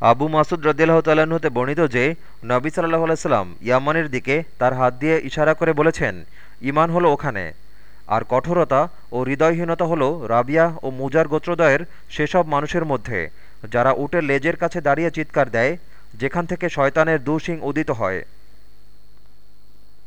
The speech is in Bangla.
আবু মাসুদ রদিল্লাহ তাল্লাহ্ন হতে বর্ণিত যে, নবী সাল্লাহ আলাইসাল্লাম ইয়ামানের দিকে তার হাত দিয়ে ইশারা করে বলেছেন ইমান হলো ওখানে। আর কঠোরতা ও হৃদয়হীনতা হলো রাবিয়া ও মুজার গোত্রদয়ের সেসব মানুষের মধ্যে, যারা উটের লেজের কাছে দাঁড়িয়ে চিৎকার দেয়, যেখান থেকে শয়তানের দুশিং উদিত হয়।